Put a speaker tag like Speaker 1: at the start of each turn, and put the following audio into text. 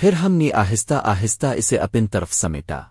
Speaker 1: پھر ہم نے آہستہ آہستہ اسے اپن طرف سمیٹا۔